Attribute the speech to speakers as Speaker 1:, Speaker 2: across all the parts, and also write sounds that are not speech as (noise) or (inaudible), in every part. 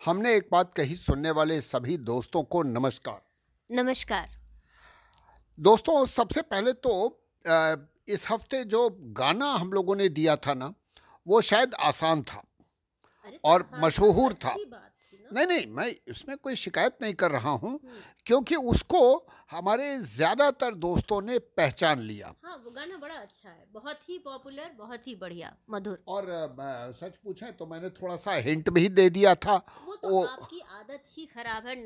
Speaker 1: हमने एक बात कही सुनने वाले सभी दोस्तों को नमस्कार।
Speaker 2: नमस्कार।
Speaker 1: दोस्तों सबसे पहले तो इस हफ़्ते जो गाना हम लोगों ने दिया था ना वो शायद आसान था और मशहूर था। नहीं नहीं मैं इसमें कोई शिकायत नहीं कर रहा हूँ क्योंकि उसको हमारे ज़्यादातर दोस्तों ने पहचान लिया।
Speaker 2: हाँ वो गाना बड़ा अच्छा है बहुत ही पॉपुलर बहुत ही बढ़िया मधुर।
Speaker 1: और सच पूछें तो मैंने थोड़ा सा हिंट भी दे दिया था
Speaker 2: वो तो
Speaker 1: वो-
Speaker 2: आपकी आदत ही खराब है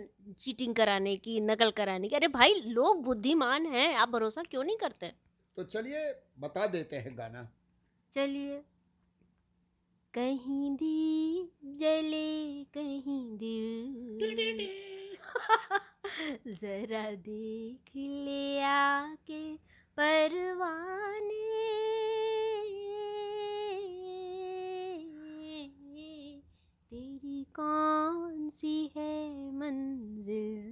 Speaker 2: चीटिंग कराने की नकल कराने की। अरे भाई लोग बुद्धिमान हैं आप भरोसा क्यों नहीं करते?
Speaker 1: तो चलिए बता देते हैं गाना।
Speaker 2: चलिए। कहीं दीप जले कहीं दिल। जरा देख ले आके परवाने। तेरी कौन सी है मंजिल?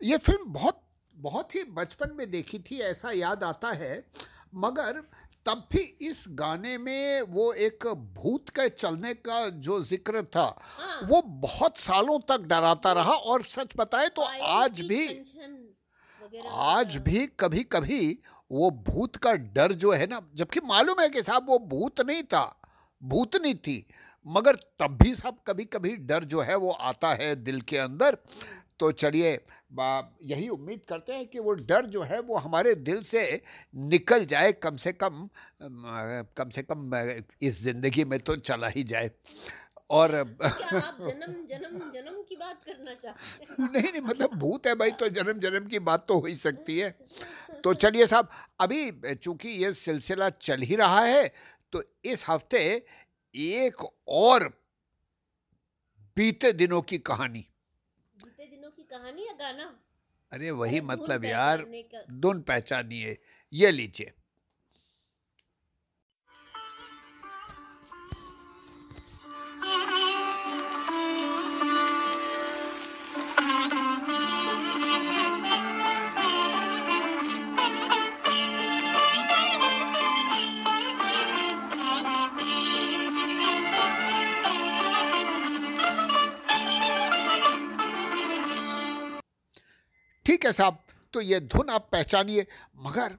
Speaker 1: ये फ़िल्म बहुत बहुत ही बचपन में देखी थी, ऐसा याद आता है। मगर तब भी इस गाने में वो एक भूत के चलने का जो ज़िक्र था
Speaker 2: हाँ।
Speaker 1: वो बहुत सालों तक डराता रहा और सच बताए तो आज भी आज भी कभी कभी वो भूत का डर जो है ना जबकि मालूम है कि साहब वो भूत नहीं था भूत नहीं थी मगर तब भी साहब कभी कभी डर जो है वो आता है दिल के अंदर। तो चलिए यही उम्मीद करते हैं कि वो डर जो है वो हमारे दिल से निकल जाए कम से कम कम से कम इस ज़िंदगी में तो चला ही जाए। और (laughs)
Speaker 2: क्या आप जन्म जन्म जन्म की बात करना चाहते हैं?
Speaker 1: नहीं नहीं मतलब भूत है भाई तो जन्म जन्म की बात तो हो ही सकती है। (laughs) तो चलिए साहब अभी चूँकि ये सिलसिला चल ही रहा है तो इस हफ़्ते एक और बीते दिनों की कहानी।
Speaker 2: कहानी या गाना?
Speaker 1: अरे वही मतलब यार धुन पहचानिए ये लीजिए। ठीक है साहब तो ये धुन आप पहचानिए। मगर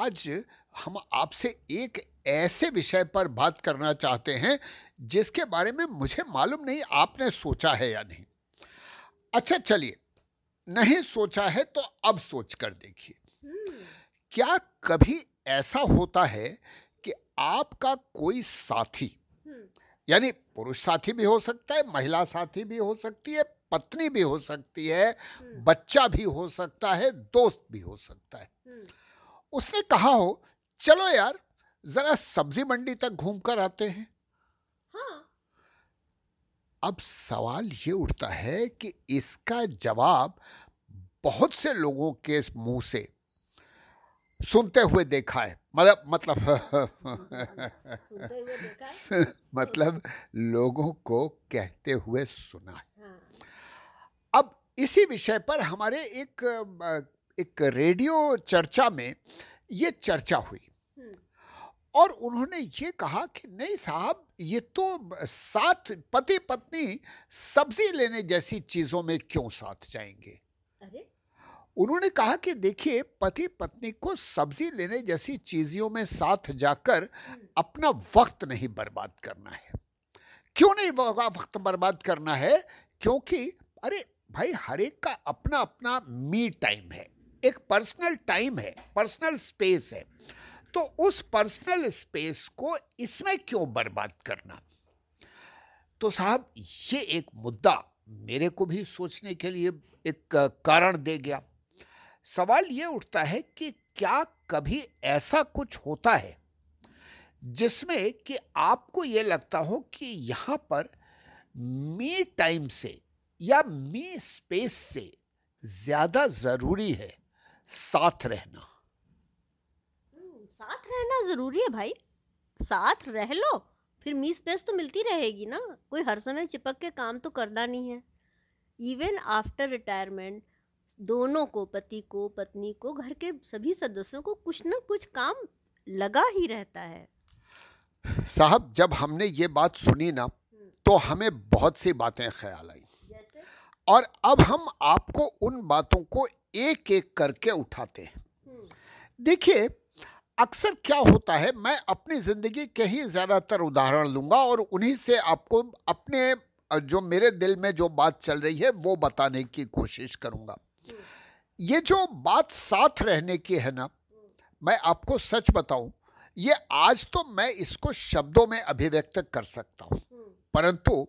Speaker 1: आज हम आपसे एक ऐसे विषय पर बात करना चाहते हैं, जिसके बारे में मुझे मालूम नहीं आपने सोचा है या नहीं। अच्छा चलिए, नहीं सोचा है तो अब सोच कर देखिए। क्या कभी ऐसा होता है कि आपका कोई साथी, यानी पुरुष साथी भी हो सकता है, महिला साथी भी हो सकती है पत्नी भी हो सकती है
Speaker 2: हम्म,
Speaker 1: बच्चा भी हो सकता है दोस्त भी हो सकता है।
Speaker 2: हम्म,
Speaker 1: उसने कहा हो चलो यार जरा सब्ज़ी मंडी तक घूम कर आते हैं।
Speaker 2: हाँ।
Speaker 1: अब सवाल ये उठता है कि इसका जवाब बहुत से लोगों के मुँह से सुनते हुए देखा है। मतलब मतलब
Speaker 2: सुनते हुए देखा है? (laughs)
Speaker 1: मतलब लोगों को कहते हुए सुना है। इसी विषय पर हमारे एक एक रेडियो चर्चा में ये चर्चा हुई। और उन्होंने ये कहा कि नहीं साहब ये तो साथ पति पत्नी सब्ज़ी लेने जैसी चीज़ों में क्यों साथ जाएँगे?
Speaker 2: अरे!
Speaker 1: उन्होंने कहा कि देखिए पति पत्नी को सब्ज़ी लेने जैसी चीज़ों में साथ जाकर अपना वक्त नहीं बर्बाद करना है। क्यों नहीं वक्त बर्बाद करना है? क्योंकि अरे भाई, हर एक का अपना अपना मी टाइम है। एक पर्सनल टाइम है पर्सनल स्पेस है। तो उस पर्सनल स्पेस को इसमें क्यों बर्बाद करना? तो साहब, ये एक मुद्दा मेरे को भी सोचने के लिए एक कारण दे गया। सवाल ये उठता है कि क्या कभी ऐसा कुछ होता है जिसमें कि आपको ये लगता हो कि यहाँ पर मी टाइम से या मी स्पेस से ज़्यादा ज़रूरी है साथ रहना।
Speaker 2: हम्म, साथ रहना ज़रूरी है भाई। साथ रह लो फिर मी स्पेस तो मिलती रहेगी ना। कोई हर समय चिपक के काम तो करना नहीं है। इवन आफ्टर रिटायरमेंट दोनों को पति को पत्नी को घर के सभी सदस्यों को कुछ ना कुछ काम लगा ही रहता है।
Speaker 1: साहब जब हमने ये बात सुनी ना तो हमें बहुत सी बातें ख्याल आई। और अब हम आपको उन बातों को एक एक करके उठाते हैं। देखिए, अक्सर क्या होता है, मैं अपनी ज़िंदगी के ही ज़्यादातर उदाहरण लूँगा और उन्हीं से आपको अपने, जो मेरे दिल में जो बात चल रही है, वो बताने की कोशिश करूँगा। ये जो बात साथ रहने की है ना, मैं आपको सच बताऊँ, ये आज तो मैं इसको शब्दों में अभिव्यक्त कर सकता हूँ। परंतु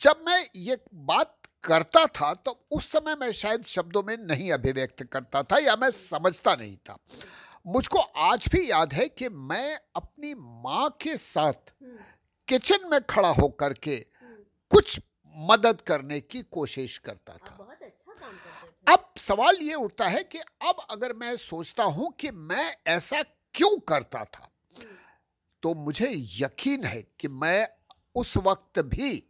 Speaker 1: जब मैं ये बात करता था तो उस समय मैं शायद शब्दों में नहीं अभिव्यक्त करता था या मैं समझता नहीं था मुझको आज भी याद है कि मैं अपनी माँ के साथ किचन में खड़ा होकर के। कुछ मदद करने की कोशिश करता था
Speaker 2: अच्छा
Speaker 1: अब सवाल ये उठता है कि अब अगर मैं सोचता हूँ कि मैं ऐसा क्यों करता था तो मुझे यकीन है कि मैं उस वक्त भी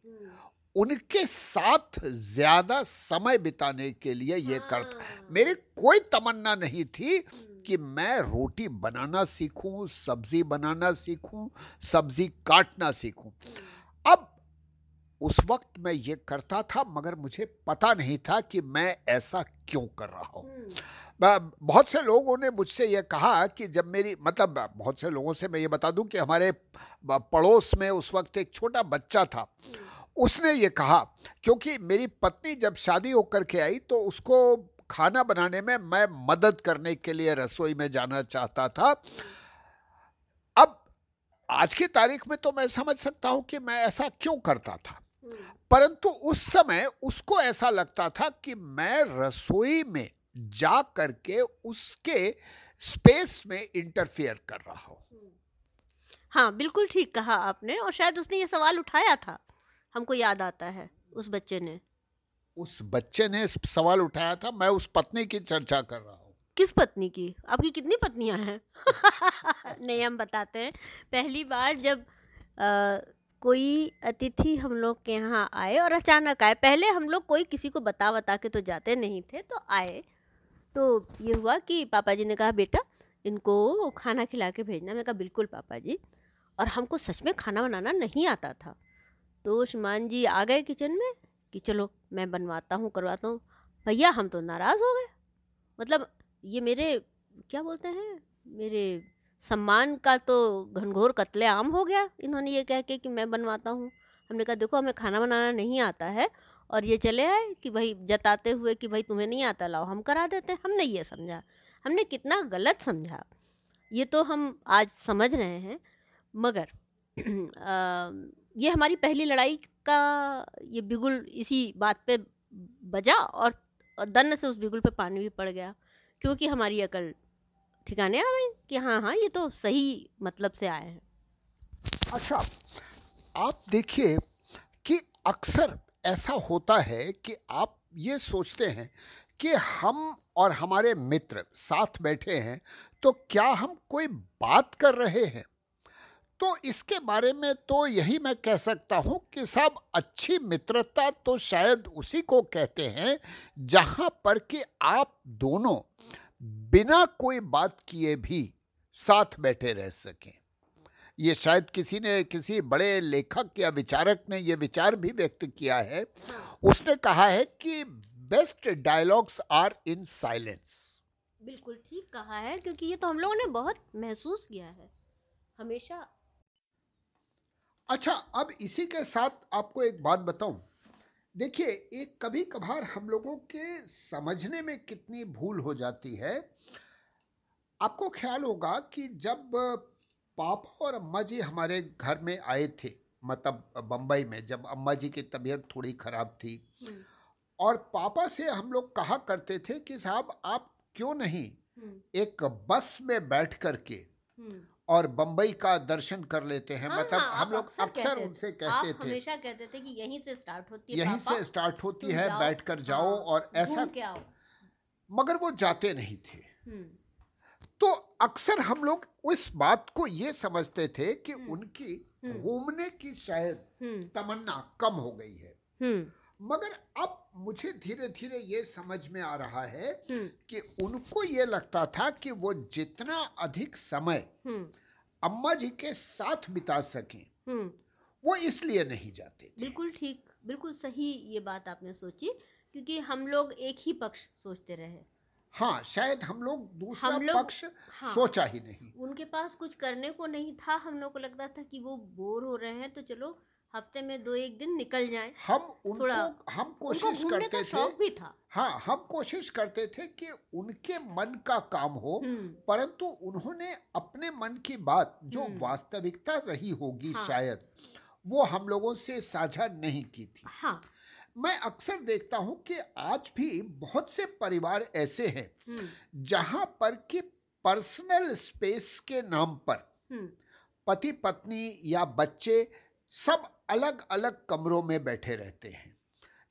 Speaker 1: उनके साथ ज़्यादा समय बिताने के लिए ये
Speaker 2: हाँ। करता।
Speaker 1: मेरी कोई तमन्ना नहीं थी
Speaker 2: हम्म,
Speaker 1: कि मैं रोटी बनाना सीखूं सब्ज़ी बनाना सीखूं सब्ज़ी काटना सीखूं। अब उस वक्त मैं ये करता था मगर मुझे पता नहीं था कि मैं ऐसा क्यों कर रहा हूँ।
Speaker 2: हम्म,
Speaker 1: बहुत से लोगों ने मुझसे ये कहा कि जब मेरी मतलब बहुत से लोगों से मैं ये बता दूँ कि हमारे पड़ोस में उस वक्त एक छोटा बच्चा था। उसने ये कहा, क्योंकि मेरी पत्नी जब शादी होकर के आई तो उसको खाना बनाने में मैं मदद करने के लिए रसोई में जाना चाहता था। अब आज की तारीख में तो मैं समझ सकता हूँ कि मैं ऐसा क्यों करता था। परंतु उस समय उसको ऐसा लगता था कि मैं रसोई में जा करके उसके स्पेस में इंटरफियर कर रहा हूँ।
Speaker 2: हाँ बिल्कुल ठीक कहा आपने और शायद उसने ये सवाल उठाया था। हमको याद आता है उस बच्चे ने।
Speaker 1: उस बच्चे ने सवाल उठाया था मैं उस पत्नी की चर्चा कर रहा हूँ।
Speaker 2: किस पत्नी की? आपकी कितनी पत्नियाँ हैं? (laughs) नहीं हम बताते हैं। पहली बार जब आ, कोई अतिथि हम लोग के यहाँ आए और अचानक आए पहले हम लोग कोई किसी को बता बता के तो जाते नहीं थे तो आए। तो ये हुआ कि पापा जी ने कहा बेटा इनको खाना खिला के भेजना। मैंने कहा बिल्कुल पापा जी। और हमको सच में खाना बनाना नहीं आता था। तो श्रीमान जी आ गए किचन में कि चलो मैं बनवाता हूँ करवाता हूँ। भैया हम तो नाराज़ हो गए। मतलब ये मेरे क्या बोलते हैं मेरे सम्मान का तो घनघोर कत्ले आम हो गया इन्होंने ये कह के कि मैं बनवाता हूँ। हमने कहा देखो हमें खाना बनाना नहीं आता है और ये चले आए कि भाई जताते हुए कि भाई तुम्हें नहीं आता लाओ हम करा देते हैं। हमने ये समझा। हमने कितना गलत समझा। ये तो हम आज समझ रहे हैं मगर (clears throat) आ, ये हमारी पहली लड़ाई का ये बिगुल इसी बात पे बजा और दन से उस बिगुल पे पानी भी पड़ गया, क्योंकि हमारी अकल ठिकाने आ गई कि हाँ हाँ ये तो सही मतलब से आए हैं।
Speaker 1: अच्छा आप देखिए कि अक्सर ऐसा होता है कि आप ये सोचते हैं कि हम और हमारे मित्र साथ बैठे हैं तो क्या हम कोई बात कर रहे हैं? तो इसके बारे में तो यही मैं कह सकता हूँ कि साहब, अच्छी मित्रता तो शायद उसी को कहते हैं, जहाँ पर कि आप दोनों बिना कोई बात किए भी साथ बैठे रह सकें। ये शायद किसी ने, किसी बड़े लेखक या विचारक ने ये विचार भी व्यक्त किया है। उसने कहा है कि best dialogues are in silence
Speaker 2: बिल्कुल ठीक कहा है, क्योंकि ये तो हम लोगों ने बहुत महसूस किया है। हमेशा
Speaker 1: अच्छा अब इसी के साथ आपको एक बात बताऊँ देखिए एक कभी कभार हम लोगों के समझने में कितनी भूल हो जाती है आपको ख्याल होगा कि जब पापा और अम्मा जी हमारे घर में आए थे मतलब बम्बई में जब अम्मा जी की तबीयत थोड़ी खराब थी हम्म। और पापा से हम लोग कहा करते थे कि साहब आप क्यों नहीं हम्म। एक बस में बैठ करके हम्म। और बम्बई का दर्शन कर लेते हैं।
Speaker 2: हाँ,
Speaker 1: मतलब
Speaker 2: हाँ,
Speaker 1: हम लोग अक्सर उनसे कहते थे।
Speaker 2: हमेशा कहते थे कि यहीं से स्टार्ट होती है
Speaker 1: यहीं से स्टार्ट होती है बैठ कर जाओ हाँ, और ऐसा मगर वो जाते नहीं थे। तो अक्सर हम लोग उस बात को ये समझते थे कि हम्म। उनकी हम्म। घूमने की शायद हम्म। तमन्ना कम हो गई है। मगर अब मुझे धीरे धीरे ये समझ में आ रहा है कि उनको ये लगता था कि वो जितना अधिक समय अम्मा जी के साथ बिता सकें वो इसलिए नहीं जाते
Speaker 2: बिल्कुल ठीक बिल्कुल सही ये बात आपने सोची क्योंकि हम लोग एक ही पक्ष सोचते रहे।
Speaker 1: हाँ शायद हम लोग दूसरा हम लोग, पक्ष हाँ, सोचा ही नहीं।
Speaker 2: उनके पास कुछ करने को नहीं था हम लोग को लगता था कि वो बोर हो रहे हैं तो चलो हफ़्ते में दो एक दिन निकल जाएँ
Speaker 1: हम उनको हम कोशिश करते थे
Speaker 2: भी था
Speaker 1: हाँ हम कोशिश करते थे कि उनके मन का काम हो हम्म। परंतु उन्होंने अपने मन की बात जो हम्म। वास्तविकता रही होगी हाँ, शायद वो हम लोगों से साझा नहीं की थी
Speaker 2: हाँ,
Speaker 1: मैं अक्सर देखता हूँ कि आज भी बहुत से परिवार ऐसे हैं जहाँ पर कि पर्सनल स्पेस के नाम पर हम्म। पति पत्नी या बच्चे सब अलग अलग कमरों में बैठे रहते हैं।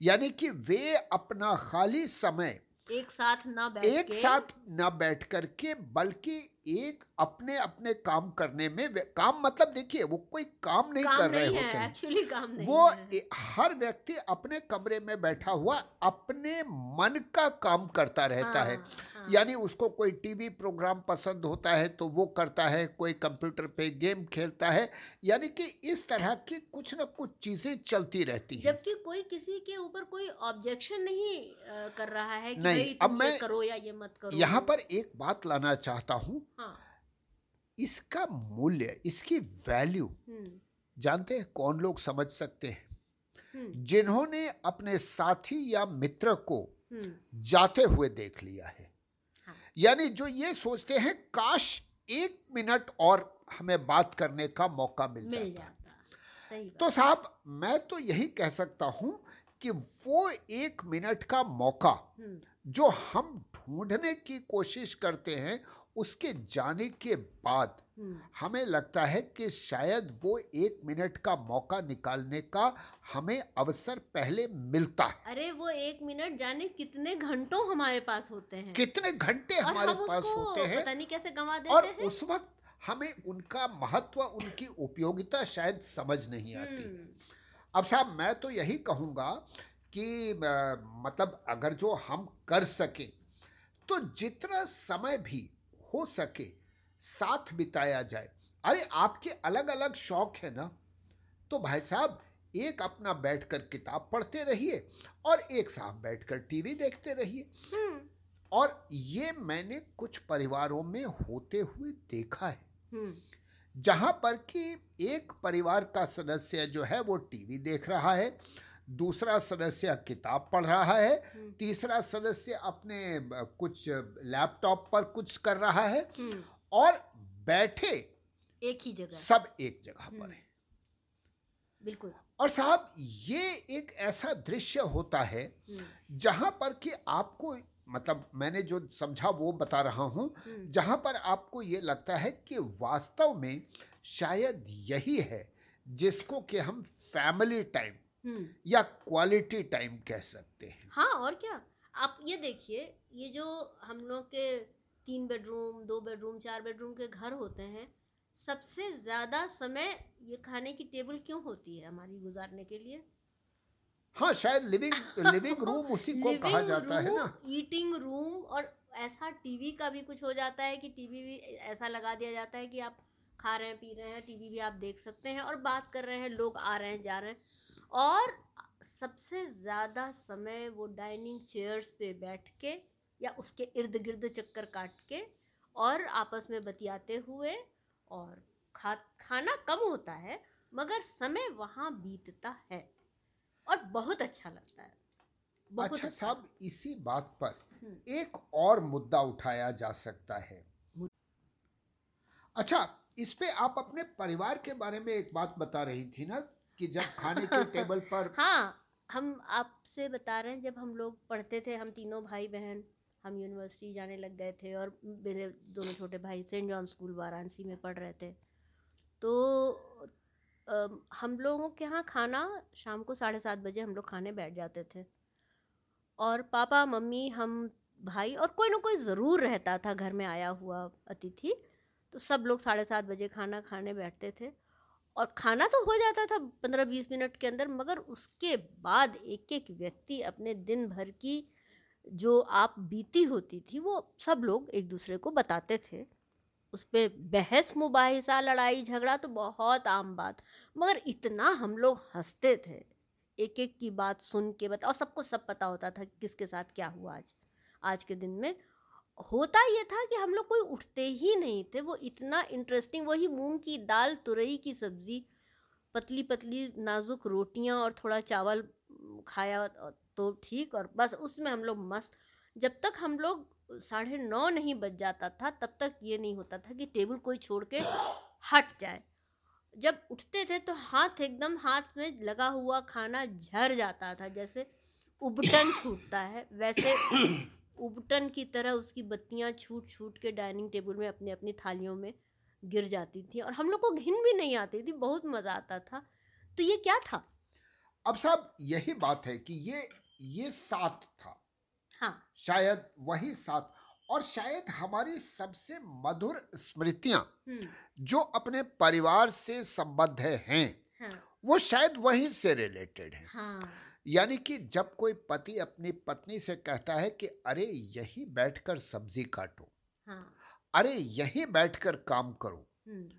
Speaker 1: यानी कि वे अपना खाली समय
Speaker 2: एक साथ ना बैठ
Speaker 1: एक साथ ना बैठ करके बल्कि एक अपने अपने काम करने में काम मतलब देखिए वो कोई काम नहीं काम कर नहीं रहे होते हैं।
Speaker 2: एक्चुअली काम नहीं
Speaker 1: वो है। हर व्यक्ति अपने कमरे में बैठा हुआ अपने मन का काम करता रहता हाँ, है हाँ। यानी उसको कोई टीवी प्रोग्राम पसंद होता है तो वो करता है कोई कंप्यूटर पे गेम खेलता है। यानी कि इस तरह की कुछ ना कुछ चीज़ें चलती रहती
Speaker 2: हैं। जबकि कोई किसी के ऊपर कोई ऑब्जेक्शन नहीं कर रहा है कि
Speaker 1: नहीं अब मैं
Speaker 2: करो या ये मत करो।
Speaker 1: यहाँ पर एक बात लाना चाहता हूँ। हाँ। इसका मूल्य इसकी वैल्यू हम्म। जानते हैं कौन लोग समझ सकते हैं हम्म। जिन्होंने अपने साथी या मित्र को हम्म। जाते हुए देख लिया है हाँ। यानी जो ये सोचते हैं काश एक मिनट और हमें बात करने का मौका मिल, मिल जाता, जाता। तो साहब मैं तो यही कह सकता हूँ कि वो एक मिनट का मौका जो हम ढूँढने की कोशिश करते हैं उसके जाने के बाद
Speaker 2: हम्म,
Speaker 1: हमें लगता है कि शायद वो एक मिनट का मौका निकालने का हमें अवसर पहले मिलता है।
Speaker 2: अरे वो एक मिनट जाने कितने घंटों हमारे पास होते हैं।
Speaker 1: कितने घंटे हमारे
Speaker 2: हम
Speaker 1: पास होते हैं।
Speaker 2: पता नहीं कैसे गंवा देते और हैं।
Speaker 1: उस वक्त हमें उनका महत्व उनकी उपयोगिता शायद समझ नहीं आती।
Speaker 2: हम्म,
Speaker 1: अब साहब मैं तो यही कहूँगा कि मतलब अगर जो हम कर सके तो जितना समय भी हो सके साथ बिताया जाए। अरे आपके अलग अलग शौक है ना? तो भाई साहब एक अपना बैठकर किताब पढ़ते रहिए और एक साथ बैठकर टीवी देखते रहिए।
Speaker 2: हम्म,
Speaker 1: और ये मैंने कुछ परिवारों में होते हुए देखा है।
Speaker 2: हम्म,
Speaker 1: जहाँ पर कि एक परिवार का सदस्य जो है वो टीवी देख रहा है दूसरा सदस्य किताब पढ़ रहा है
Speaker 2: हम्म।
Speaker 1: तीसरा सदस्य अपने कुछ लैपटॉप पर कुछ कर रहा है
Speaker 2: हम्म,
Speaker 1: और बैठे
Speaker 2: एक ही जगह।
Speaker 1: सब एक जगह पर है।
Speaker 2: बिल्कुल।
Speaker 1: और साहब ये एक ऐसा दृश्य होता है
Speaker 2: हम्म,
Speaker 1: जहाँ पर कि आपको मतलब मैंने जो समझा वो बता रहा हूँ जहाँ पर आपको ये लगता है कि वास्तव में शायद यही है जिसको कि हम फैमिली टाइम
Speaker 2: हम्म।
Speaker 1: या क्वालिटी टाइम कह सकते हैं।
Speaker 2: हाँ और क्या? आप ये देखिए ये जो हम लोग के तीन बेडरूम दो बेडरूम चार बेडरूम के घर होते हैं सबसे ज़्यादा समय ये खाने की टेबल क्यों होती है हमारी गुजारने के लिए?
Speaker 1: हाँ शायद लिविंग लिविंग रूम उसी को कहा जाता है ना।
Speaker 2: ईटिंग रूम और ऐसा टीवी का भी कुछ हो जाता है कि टीवी भी ऐसा लगा दिया जाता है कि आप खा रहे हैं पी रहे हैं टीवी भी आप देख सकते हैं और बात कर रहे हैं लोग आ रहे हैं जा रहे हैं। और सबसे ज़्यादा समय वो डाइनिंग चेयर्स पे बैठ के या उसके इर्द गिर्द चक्कर काट के और आपस में बतियाते हुए और खा खाना कम होता है मगर समय वहाँ बीतता है। और बहुत अच्छा लगता है। बहुत
Speaker 1: अच्छा साहब इसी बात पर
Speaker 2: हम्म।
Speaker 1: एक और मुद्दा उठाया जा सकता है। अच्छा इस पे आप अपने परिवार के बारे में एक बात बता रही थी ना कि जब खाने के (laughs) टेबल पर
Speaker 2: हाँ हम आपसे बता रहे हैं जब हम लोग पढ़ते थे हम तीनों भाई बहन हम यूनिवर्सिटी जाने लग गए थे और मेरे दोनों छोटे भाई सेंट जॉन स्कूल वाराणसी में पढ़ रहे थे। तो हम लोगों के यहाँ खाना शाम को साढ़े सात बजे हम लोग खाने बैठ जाते थे। और पापा, मम्मी, हम भाई और कोई ना कोई ज़रूर रहता था, घर में आया हुआ अतिथि तो सब लोग साढ़े सात बजे खाना खाने बैठते थे। और खाना तो हो जाता था पंद्रह बीस मिनट के अंदर, मगर उसके बाद एक एक व्यक्ति अपने दिन भर की जो आप बीती होती थी, वो सब लोग एक दूसरे को बताते थे। उस पर बहस, मुबाहिसा, लड़ाई, झगड़ा तो बहुत आम बात। मगर इतना हम लोग हँसते थे। एक एक की बात सुन के बता, और सबको सब पता होता था कि किसके साथ क्या हुआ आज। आज के दिन में होता ये था कि हम लोग कोई उठते ही नहीं थे। वो इतना इंटरेस्टिंग वही मूंग की दाल तुरई की सब्ज़ी पतली पतली नाजुक रोटियाँ और थोड़ा चावल खाया तो ठीक और बस उसमें हम लोग मस्त जब तक हम लोग साढ़े नौ नहीं बज जाता था, तब तक ये नहीं होता था कि टेबल कोई छोड़ के हट जाए। जब उठते थे तो हाथ एकदम हाथ में लगा हुआ खाना झर जाता था, जैसे उबटन छूटता है, वैसे उबटन की तरह उसकी बत्तियाँ छूट छूट के डाइनिंग टेबल में अपनी अपनी थालियों में गिर जाती थी और हम लोग को घिन भी नहीं आती थी, बहुत मज़ा आता था। तो ये क्या था?
Speaker 1: अब साहब, यही बात है कि ये ये साथ था।
Speaker 2: हाँ।
Speaker 1: शायद वही साथ। और शायद हमारी सबसे मधुर स्मृतियाँ
Speaker 2: हम्म।
Speaker 1: जो अपने परिवार से संबद्ध हैं
Speaker 2: हाँ।
Speaker 1: वो शायद वहीं से रिलेटेड हैं।
Speaker 2: हाँ।
Speaker 1: यानी कि जब कोई पति अपनी पत्नी से कहता है कि अरे यही बैठकर सब्ज़ी काटो।
Speaker 2: हाँ।
Speaker 1: अरे यही बैठकर काम करो।
Speaker 2: हम्म।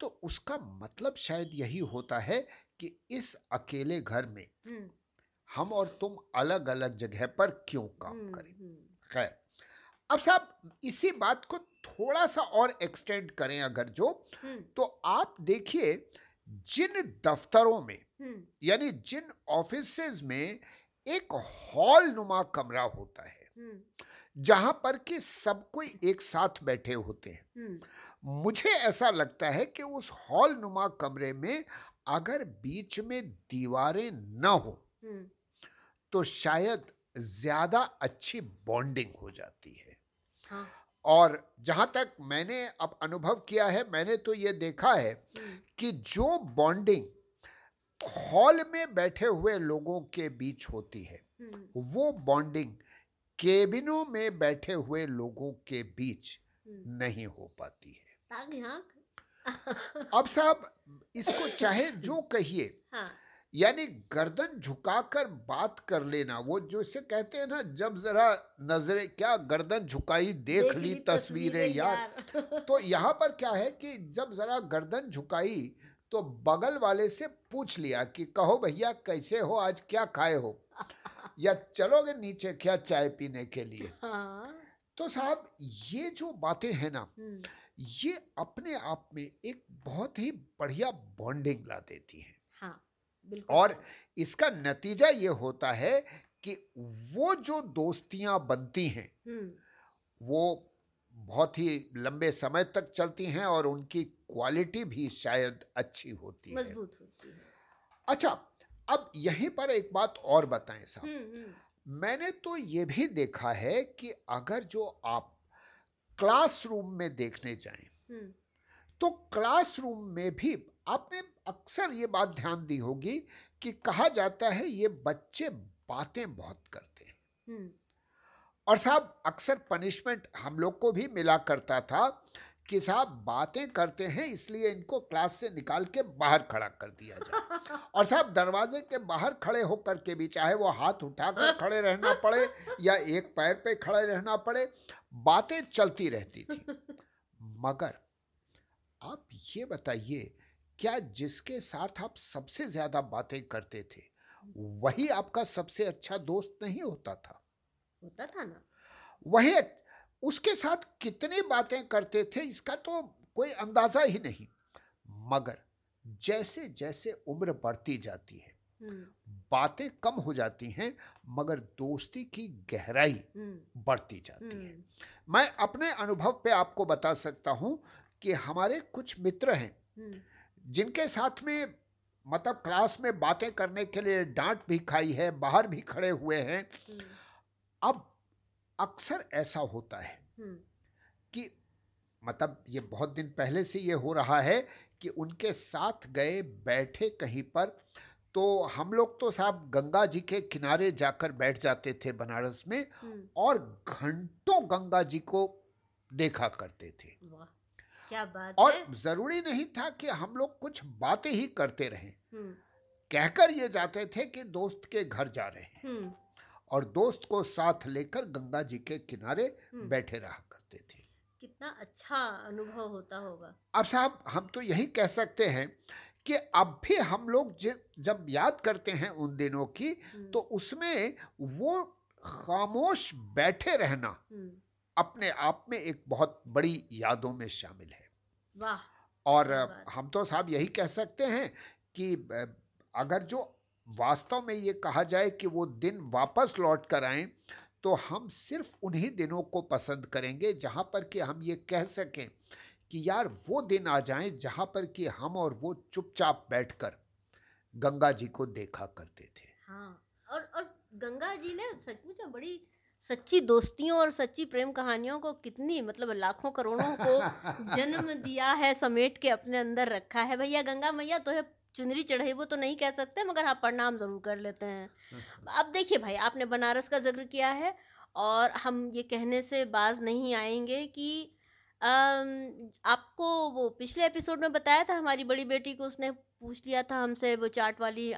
Speaker 1: तो उसका मतलब शायद यही होता है कि इस अकेले घर में
Speaker 2: हम्म।
Speaker 1: हम और तुम अलग अलग जगह पर क्यों काम
Speaker 2: हम्म,
Speaker 1: करें?
Speaker 2: हम्म,
Speaker 1: खैर अब साहब इसी बात को थोड़ा सा और एक्सटेंड करें अगर जो।
Speaker 2: हम्म,
Speaker 1: तो आप देखिए जिन दफ्तरों में यानी जिन ऑफ़िस में एक हॉल नुमा कमरा होता है जहाँ पर कि सब कोई एक साथ बैठे होते हैं मुझे ऐसा लगता है कि उस हॉल नुमा कमरे में अगर बीच में दीवारें न हो तो शायद ज़्यादा अच्छी बॉन्डिंग हो जाती है।
Speaker 2: हाँ।
Speaker 1: और जहाँ तक मैंने अब अनुभव किया है मैंने तो ये देखा है
Speaker 2: हम्म,
Speaker 1: कि जो बॉन्डिंग हॉल में बैठे हुए लोगों के बीच होती है
Speaker 2: हम्म,
Speaker 1: वो बॉन्डिंग केबिनों में बैठे हुए लोगों के बीच
Speaker 2: हम्म।
Speaker 1: नहीं हो पाती है। अब साहब इसको चाहे जो कहिए
Speaker 2: हाँ।
Speaker 1: यानी गर्दन झुकाकर बात कर लेना वो जो इसे कहते हैं ना जब जरा नजरे क्या गर्दन झुकाई देख देख ली तस्वीरें यार। (laughs) तो यहाँ पर क्या है कि जब जरा गर्दन झुकाई तो बगल वाले से पूछ लिया कि कहो भैया कैसे हो? आज क्या खाए हो? (laughs) या चलोगे नीचे क्या चाय पीने के लिए?
Speaker 2: हाँ।
Speaker 1: तो साहब ये जो बातें हैं ना
Speaker 2: हम्म,
Speaker 1: ये अपने आप में एक बहुत ही बढ़िया बॉन्डिंग ला देती है। और इसका नतीजा ये होता है कि वो जो दोस्तियाँ बनती हैं
Speaker 2: हम्म,
Speaker 1: वो बहुत ही लंबे समय तक चलती हैं और उनकी क्वालिटी भी शायद अच्छी होती है।
Speaker 2: मज़बूत होती है।
Speaker 1: अच्छा अब यहीं पर एक बात और बताएँ साहब।
Speaker 2: हम्म, हम्म,
Speaker 1: मैंने तो ये भी देखा है कि अगर जो आप क्लासरूम में देखने जाएँ तो क्लासरूम में भी आपने अक्सर ये बात ध्यान दी होगी कि कहा जाता है ये बच्चे बातें बहुत करते हैं।
Speaker 2: हम्म,
Speaker 1: और साहब अक्सर पनिशमेंट हम लोग को भी मिला करता था कि साहब बातें करते हैं इसलिए इनको क्लास से निकाल के बाहर खड़ा कर दिया जाए। (laughs) और साहब दरवाजे के बाहर खड़े होकर के भी चाहे वो हाथ उठाकर खड़े रहना पड़े या एक पैर पे खड़े रहना पड़े बातें चलती रहती थी। (laughs) मगर आप ये बताइए क्या जिसके साथ आप सबसे ज़्यादा बातें करते थे वही आपका सबसे अच्छा दोस्त नहीं होता था?
Speaker 2: होता था ना।
Speaker 1: वही उसके साथ कितनी बातें करते थे इसका तो कोई अंदाज़ा ही नहीं। मगर जैसे जैसे उम्र बढ़ती जाती है
Speaker 2: हम्म,
Speaker 1: बातें कम हो जाती हैं मगर दोस्ती की गहराई
Speaker 2: हम्म,
Speaker 1: बढ़ती जाती है।
Speaker 2: हम्म,
Speaker 1: मैं अपने अनुभव पे आपको बता सकता हूँ कि हमारे कुछ मित्र हैं जिनके साथ में मतलब क्लास में बातें करने के लिए डांट भी खाई है बाहर भी खड़े हुए हैं
Speaker 2: हम्म,
Speaker 1: अब अक्सर ऐसा होता है
Speaker 2: हम्म,
Speaker 1: कि मतलब ये बहुत दिन पहले से ये हो रहा है कि उनके साथ गए बैठे कहीं पर तो हम लोग तो साहब गंगा जी के किनारे जाकर बैठ जाते थे बनारस में
Speaker 2: हम्म,
Speaker 1: और घंटों गंगा जी को देखा करते थे।
Speaker 2: वाह। क्या बात
Speaker 1: और
Speaker 2: है?
Speaker 1: ज़रूरी नहीं था कि हम लोग कुछ बातें ही करते रहें।
Speaker 2: हम्म,
Speaker 1: कहकर ये जाते थे कि दोस्त के घर जा रहे हैं।
Speaker 2: हम्म,
Speaker 1: और दोस्त को साथ लेकर गंगा जी के किनारे
Speaker 2: हम्म।
Speaker 1: बैठे रहा करते थे।
Speaker 2: कितना अच्छा अनुभव होता होगा।
Speaker 1: अब साहब हम तो यही कह सकते हैं कि अब भी हम लोग जब याद करते हैं उन दिनों की तो उसमें वो खामोश बैठे रहना अपने आप में एक बहुत बड़ी यादों में शामिल है।
Speaker 2: वाह
Speaker 1: और हम तो साहब यही कह सकते हैं कि अगर जो वास्तव में ये कहा जाए कि वो दिन वापस लौट कर आए तो हम सिर्फ़ उन्हीं दिनों को पसंद करेंगे जहाँ पर कि हम ये कह सकें कि यार वो दिन आ जाएँ जहाँ पर कि हम और वो चुपचाप बैठकर गंगा जी को देखा करते थे।
Speaker 2: हाँ और और गंगा जी ने सचमुच बड़ी सच्ची दोस्तियों और सच्ची प्रेम कहानियों को कितनी मतलब लाखों करोड़ों को (laughs) जन्म दिया है समेट के अपने अंदर रखा है। भैया गंगा मैया तो है चुनरी चढ़ाई वो तो नहीं कह सकते मगर हाँ प्रणाम ज़रूर कर लेते हैं। (laughs) अब देखिए भाई आपने बनारस का ज़िक्र किया है और हम ये कहने से बाज नहीं आएँगे कि आपको वो पिछले एपिसोड में बताया था हमारी बड़ी बेटी को उसने पूछ लिया था हमसे वो चाट वाली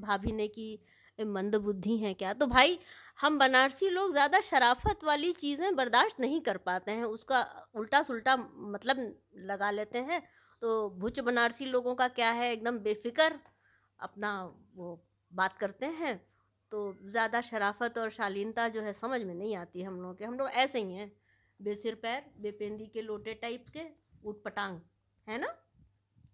Speaker 2: भाभी ने कि मंद बुद्धि हैं क्या? तो भाई हम बनारसी लोग ज़्यादा शराफत वाली चीज़ें बर्दाश्त नहीं कर पाते हैं, उसका उल्टा सुल्टा मतलब लगा लेते हैं। तो भुच बनारसी लोगों का क्या है, एकदम बेफिक्र अपना वो बात करते हैं तो ज़्यादा शराफत और शालीनता जो है समझ में नहीं आती हम लोगों के। हम लोग ऐसे ही हैं, बेसिर पैर, बेपेंदी के लोटे टाइप के ऊट पटांग है ना?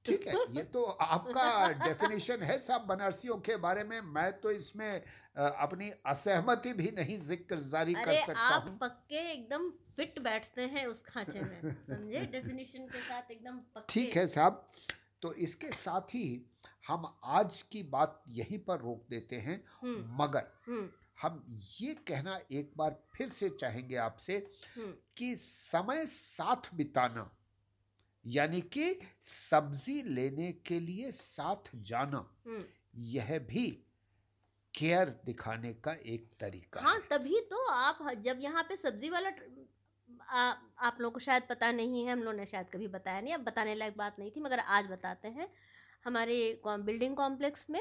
Speaker 1: ठीक है ये तो आपका डेफिनेशन है साहब बनारसियों के बारे में। मैं तो इसमें अपनी असहमति भी नहीं ज़िक्र जारी कर सकता
Speaker 2: आप
Speaker 1: हूँ।
Speaker 2: पक्के एकदम फिट बैठते हैं उस खांचे में समझे? (laughs) डेफिनेशन के साथ एकदम पक्के।
Speaker 1: ठीक है साहब तो इसके साथ ही हम आज की बात यहीं पर रोक देते हैं।
Speaker 2: हम्म
Speaker 1: मगर
Speaker 2: हम्म।
Speaker 1: हम ये कहना एक बार फिर से चाहेंगे आपसे
Speaker 2: हम्म,
Speaker 1: कि समय साथ बिताना यानी कि सब्ज़ी लेने के लिए साथ जाना।
Speaker 2: हम्म।
Speaker 1: यह भी केयर दिखाने का एक तरीका
Speaker 2: हाँ तभी तो आप जब यहाँ पे सब्ज़ी वाला आ, आप लोगों को शायद पता नहीं है हम लोगों ने शायद कभी बताया नहीं अब बताने लायक बात नहीं थी मगर आज बताते हैं। हमारे बिल्डिंग कॉम्प्लेक्स में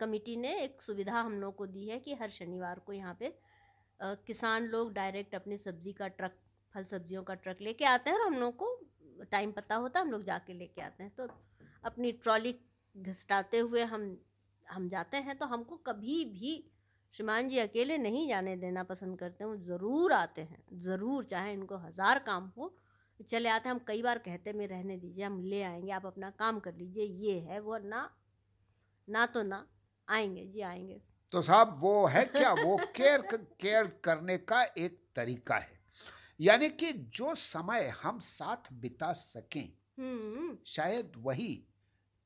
Speaker 2: कमिटी ने एक सुविधा हम लोग को दी है कि हर शनिवार को यहाँ पे अ, किसान लोग डायरेक्ट अपनी सब्ज़ी का ट्रक फल सब्जियों का ट्रक लेके आते हैं और हम लोग को टाइम पता होता हम लोग जाके लेके आते हैं। तो अपनी ट्रॉली घिसटाते हुए हम हम जाते हैं तो हमको कभी भी श्रीमान जी अकेले नहीं जाने देना पसंद करते हैं। वो ज़रूर आते हैं, ज़रूर, चाहे इनको हज़ार काम हो। चले आते हैं, हम कई बार कहते में रहने दीजिए, हम ले आएँगे, आप अपना काम कर लीजिए, ये है, वो ना ना तो ना, आएँगे, जी आएँगे।
Speaker 1: तो साहब, वो है क्या? वो (laughs) केयर केयर करने का एक तरीका है। यानी कि जो समय हम साथ बिता सकें
Speaker 2: हम्म।
Speaker 1: शायद वही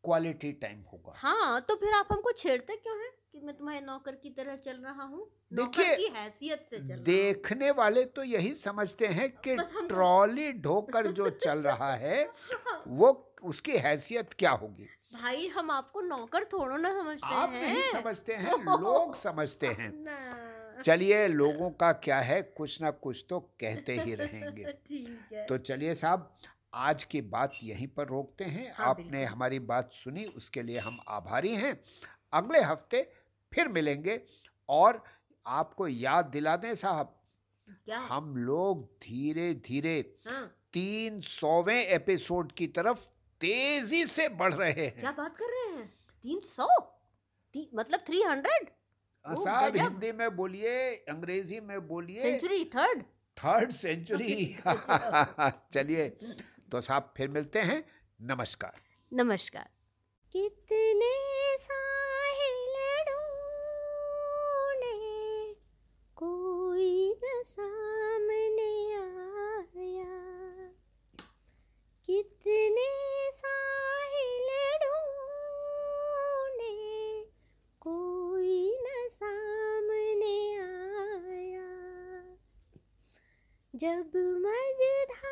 Speaker 1: क्वालिटी टाइम होगा।
Speaker 2: हाँ तो फिर आप हमको छेड़ते क्यों हैं कि मैं तुम्हारे नौकर की तरह चल रहा हूँ? नौकर
Speaker 1: देखिए,
Speaker 2: हैसियत से चल
Speaker 1: देखने वाले तो यही समझते हैं कि ट्रॉली ढोकर जो चल रहा है (laughs) वो उसकी हैसियत क्या होगी?
Speaker 2: भाई हम आपको नौकर थोड़ो ना समझते
Speaker 1: आप
Speaker 2: हैं।
Speaker 1: नहीं समझते हैं लोग समझते हैं। (laughs)
Speaker 2: ना।
Speaker 1: चलिए लोगों का क्या है कुछ ना कुछ तो कहते ही रहेंगे। (laughs)
Speaker 2: है।
Speaker 1: तो चलिए साहब आज की बात यहीं पर रोकते हैं।
Speaker 2: हाँ,
Speaker 1: आपने हमारी बात सुनी उसके लिए हम आभारी हैं। अगले हफ़्ते फिर मिलेंगे और आपको याद दिला दें साहब हम लोग धीरे धीरे
Speaker 2: हाँ।
Speaker 1: तीन सौवें एपिसोड की तरफ़ तेज़ी से बढ़ रहे हैं।
Speaker 2: क्या बात कर रहे हैं? तीन सौ? मतलब थ्री हंड्रेड?
Speaker 1: साहब हिंदी में बोलिए अंग्रेज़ी में बोलिए।
Speaker 2: सेंचुरी थर्ड
Speaker 1: थर्ड सेंचुरी चलिए तो साहब फिर मिलते हैं। नमस्कार।
Speaker 2: नमस्कार। कितने साहिल जब मजदा